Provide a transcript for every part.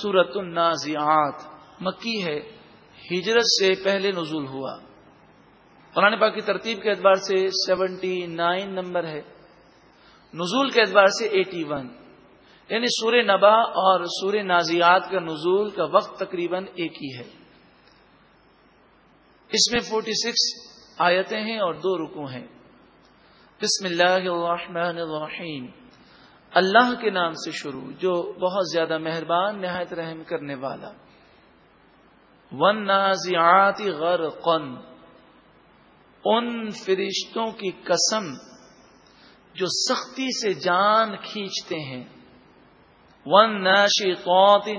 سورت النازعات، مکی ہے، ہجرت سے پہلے نزول ہوا۔ قرآن پاک کی ترتیب کے اعتبار سے سیونٹی نائن نمبر ہے۔ نزول کے اعتبار سے ایٹی ون۔ یعنی سورہ نبا اور سورہ نازیات کا نزول کا وقت تقریباً ایک ہی ہے۔ اس میں فورٹی سکس آیتیں ہیں اور دو رکو ہیں۔ بسم اللہ الرحمن الرحیم۔ اللہ کے نام سے شروع، جو بہت زیادہ مہربان، نہایت رحم کرنے والا۔ ون نازیاتی غر قن ان فرشتوں کی قسم جو سختی سے جان کھینچتے ہیں۔ ون نشی قوتی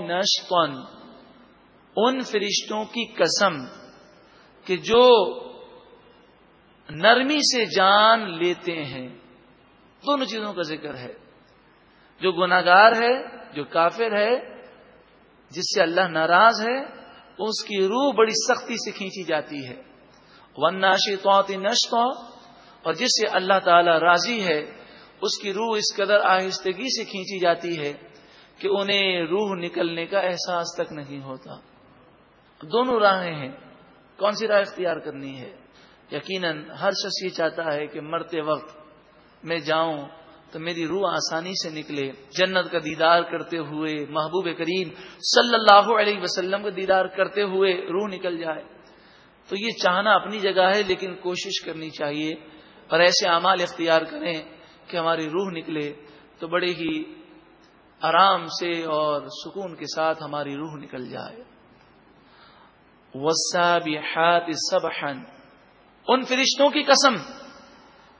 ان فرشتوں کی قسم کہ جو نرمی سے جان لیتے ہیں۔ دونوں چیزوں کا ذکر ہے۔ جو گناگار ہے، جو کافر ہے، جس سے اللہ ناراض ہے، اس کی روح بڑی سختی سے کھینچی جاتی ہے۔ ون ناشی توتی نشت اور جس سے اللہ تعالی راضی ہے، اس کی روح اس قدر آہستگی سے کھینچی جاتی ہے کہ انہیں روح نکلنے کا احساس تک نہیں ہوتا۔ دونوں راہیں ہیں۔ کون سی راہ اختیار کرنی ہے؟ یقیناً ہر شخص یہ چاہتا ہے کہ مرتے وقت میں جاؤں تو میری روح آسانی سے نکلے، جنت کا دیدار کرتے ہوئے، محبوب کریم صلی اللہ علیہ وسلم کا دیدار کرتے ہوئے روح نکل جائے۔ تو یہ چاہنا اپنی جگہ ہے، لیکن کوشش کرنی چاہیے۔ اور ایسے اعمال اختیار کریں کہ ہماری روح نکلے۔ تو بڑے ہی آرام سے اور سکون کے ساتھ ہماری روح نکل جائے۔ وسابحات سبحا۔ ان فرشتوں کی قسم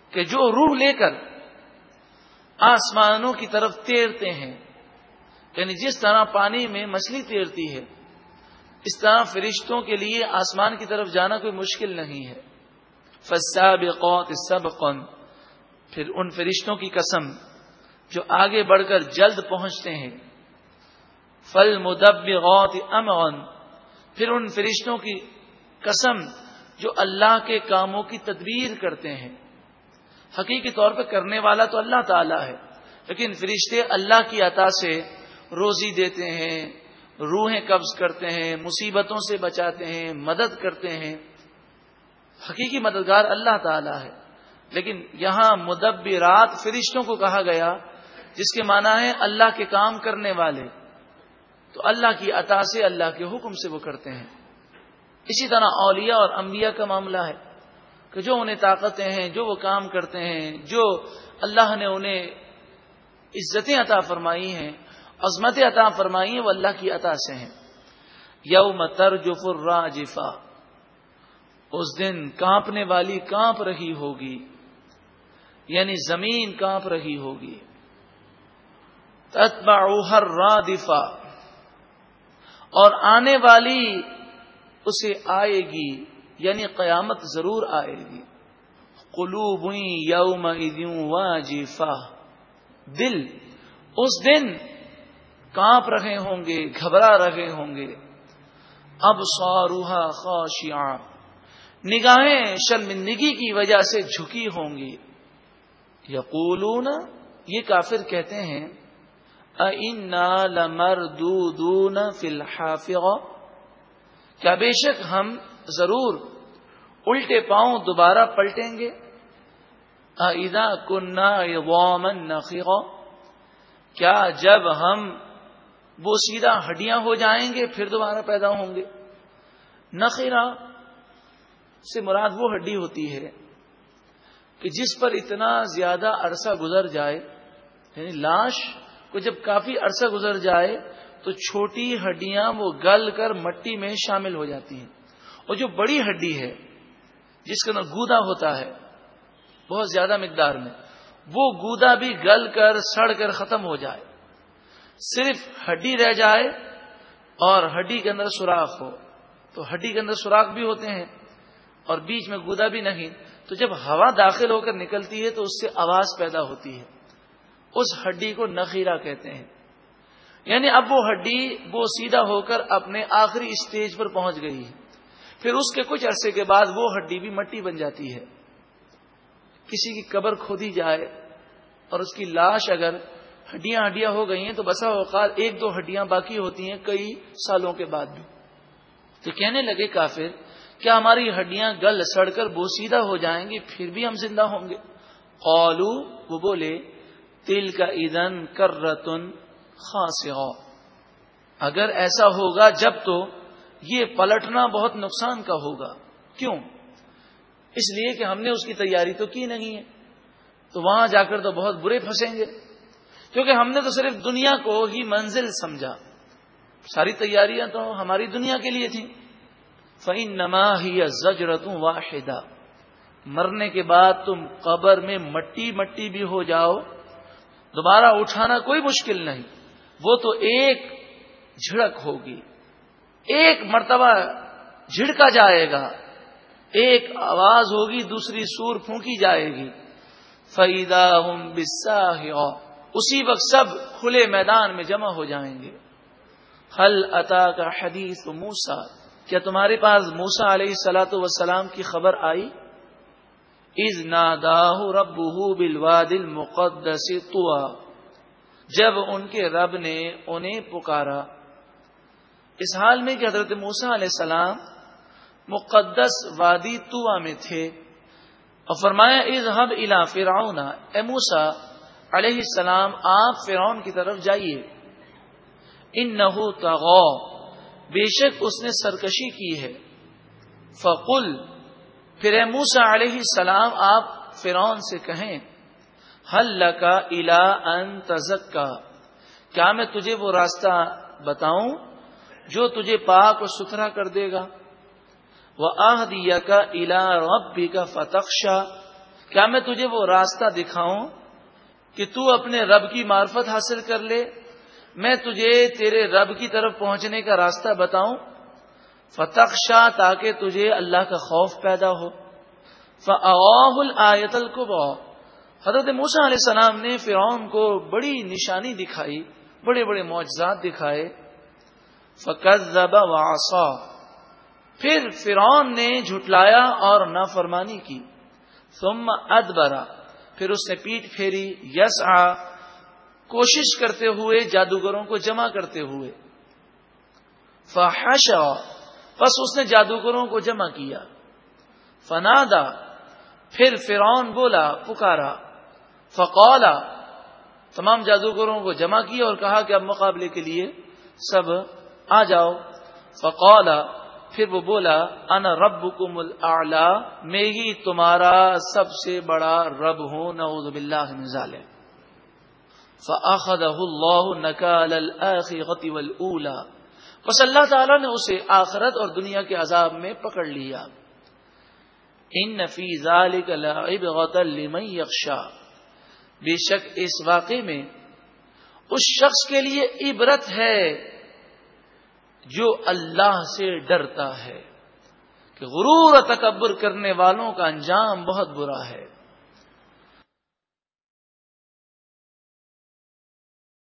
کہ جو روح لے کر آسمانوں کی طرف تیرتے ہیں۔ یعنی جس طرح پانی میں مچھلی تیرتی ہے، اس طرح فرشتوں کے لیے آسمان کی طرف جانا کوئی مشکل نہیں ہے۔ فساب قوت سب پھر ان فرشتوں کی قسم جو آگے بڑھ کر جلد پہنچتے ہیں۔ فل مدب غوت ام پھر ان فرشتوں کی قسم جو اللہ کے کاموں کی تدبیر کرتے ہیں۔ حقیقی طور پہ کرنے والا تو اللہ تعالی ہے۔ لیکن فرشتے اللہ کی عطا سے روزی دیتے ہیں، روحیں قبض کرتے ہیں، مصیبتوں سے بچاتے ہیں، مدد کرتے ہیں۔ حقیقی مددگار اللہ تعالی ہے۔ لیکن یہاں مدبرات فرشتوں کو کہا گیا، جس کے معنی ہے اللہ کے کام کرنے والے۔ تو اللہ کی عطا سے اللہ کے حکم سے وہ کرتے ہیں۔ اسی طرح اولیاء اور انبیاء کا معاملہ ہے۔ کہ جو انہیں طاقتیں ہیں، جو وہ کام کرتے ہیں، جو اللہ نے انہیں عزتیں عطا فرمائی ہیں عظمت عطا فرمائی ہیں، وہ اللہ کی عطا سے ہیں۔ یوم ترجف الراجفہ، اس دن کانپنے والی کانپ رہی ہوگی یعنی زمین کانپ رہی ہوگی۔ ہر رادفا اور آنے والی اسے آئے گی۔ یعنی قیامت ضرور آئے گی۔ قلوب یوم واجفہ۔ دل اس دن کانپ رہے ہوں گے، گھبرا رہے ہوں گے۔ اب سوروہا خوشیاں نگاہیں شرمندگی کی وجہ سے جھکی ہوں گی۔ یقولون، یہ کافر کہتے ہیں لمردودون فی الحافظ کیا بے شک ہم ضرور الٹے پاؤں دوبارہ پلٹیں گے۔ ادا کنہ وومن کیا جب ہم وہ سیدھا ہڈیاں ہو جائیں گے، پھر دوبارہ پیدا ہوں گے۔ نخیرہ سے مراد وہ ہڈی ہوتی ہے کہ جس پر اتنا زیادہ عرصہ گزر جائے۔ یعنی لاش کو جب کافی عرصہ گزر جائے، تو چھوٹی ہڈیاں وہ گل کر مٹی میں شامل ہو جاتی ہیں۔ اور جو بڑی ہڈی ہے جس کا اندر گودا ہوتا ہے، بہت زیادہ مقدار میں، وہ گودا بھی گل کر، سڑ کر ختم ہو جائے۔ صرف ہڈی رہ جائے اور ہڈی کے اندر سوراخ ہو۔ تو ہڈی کے اندر سوراخ بھی ہوتے ہیں اور بیچ میں گودا بھی نہیں۔ تو جب ہوا داخل ہو کر نکلتی ہے تو اس سے آواز پیدا ہوتی ہے۔ اس ہڈی کو نخیرہ کہتے ہیں۔ یعنی اب وہ ہڈی، وہ سیدھا ہو کر اپنے آخری اسٹیج پر پہنچ گئی ہے۔ پھر اس کے کچھ عرصے کے بعد وہ ہڈی بھی مٹی بن جاتی ہے۔ کسی کی قبر کھودی جائے اور اس کی لاش اگر ہڈیاں ہڈیاں ہو گئی ہیں تو بسا اوقات ایک دو ہڈیاں باقی ہوتی ہیں کئی سالوں کے بعد بھی۔ تو کہنے لگے کافر، کیا ہماری ہڈیاں گل سڑ کر بوسیدہ ہو جائیں گی؟ پھر بھی ہم زندہ ہوں گے۔ قالو، وہ بولے تل کا ادن کر رتن خاص اگر ایسا ہوگا جب تو یہ پلٹنا بہت نقصان کا ہوگا۔ کیوں؟ اس لیے کہ ہم نے اس کی تیاری تو کی نہیں ہے۔ تو وہاں جا کر تو بہت برے پھنسیں گے۔ کیونکہ ہم نے تو صرف دنیا کو ہی منزل سمجھا۔ ساری تیاریاں تو ہماری دنیا کے لیے تھیں۔ فعین نما ہی زجرت واحدہ مرنے کے بعد تم قبر میں مٹی مٹی بھی ہو جاؤ۔ دوبارہ اٹھانا کوئی مشکل نہیں۔ وہ تو ایک جھڑک ہوگی۔ ایک مرتبہ جھڑکا جائے گا، ایک آواز ہوگی، دوسری سور پھونکی جائے گی۔ فیدا ہوں بسا اسی وقت سب کھلے میدان میں جمع ہو جائیں گے۔ حل عطا کا حدیث موسا کیا تمہارے پاس موسا علیہ سلاۃ وسلام کی خبر آئی؟ از ناداہ رب بلواد المقدس جب ان کے رب نے انہیں پکارا۔ اس حال میں کہ حضرت موسا علیہ السلام مقدس وادی توا میں تھے اور فرمایا از حب الا فرعون. اے موسا علیہ السلام، آپ فرعون کی طرف جائیے۔ ان نہ بے شک اس نے سرکشی کی ہے۔ فقل، پھر اے موسا علیہ السلام، آپ فرعون سے کہیں حل کا الا ان تزک کا کیا میں تجھے وہ راستہ بتاؤں؟ جو تجھے پاک و ستھرا کر دے گا۔ وہ آہ دیا کا الا ربی کا فتخشا کیا میں تجھے وہ راستہ دکھاؤں کہ تو اپنے رب کی معرفت حاصل کر لے؟ میں تجھے تیرے رب کی طرف پہنچنے کا راستہ بتاؤں۔ فتح شاہ تاکہ تجھے اللہ کا خوف پیدا ہو۔ فعت القبا حضرت موسا علیہ السلام نے فرعون کو بڑی نشانی دکھائی، بڑے بڑے معجزات دکھائے۔ فقت واسا پھر فرعون نے جھٹلایا اور نافرمانی کی۔ ثم ادبرا پھر اس نے پیٹ پھیری۔ یس آ کوشش کرتے ہوئے، جادوگروں کو جمع کرتے ہوئے۔ فحش بس اس نے جادوگروں کو جمع کیا۔ فنادا۔ پھر فرعون بولا، پکارا۔ فقولا تمام جادوگروں کو جمع کیا اور کہا کہ اب مقابلے کے لیے سب آ جاؤ۔ فقولا پھر وہ بولا ان رب کم میں ہی تمہارا سب سے بڑا رب ہوں، نعوذ باللہ من ظالم فاخذه الله نكال الاخره والاولى بس اللہ تعالی نے اسے آخرت اور دنیا کے عذاب میں پکڑ لیا۔ ان فی ذلك لعبرة لمن يخشى۔ بے شک اس واقعے میں اس شخص کے لیے عبرت ہے۔ جو اللہ سے ڈرتا ہے کہ غرور تکبر کرنے والوں کا انجام بہت برا ہے۔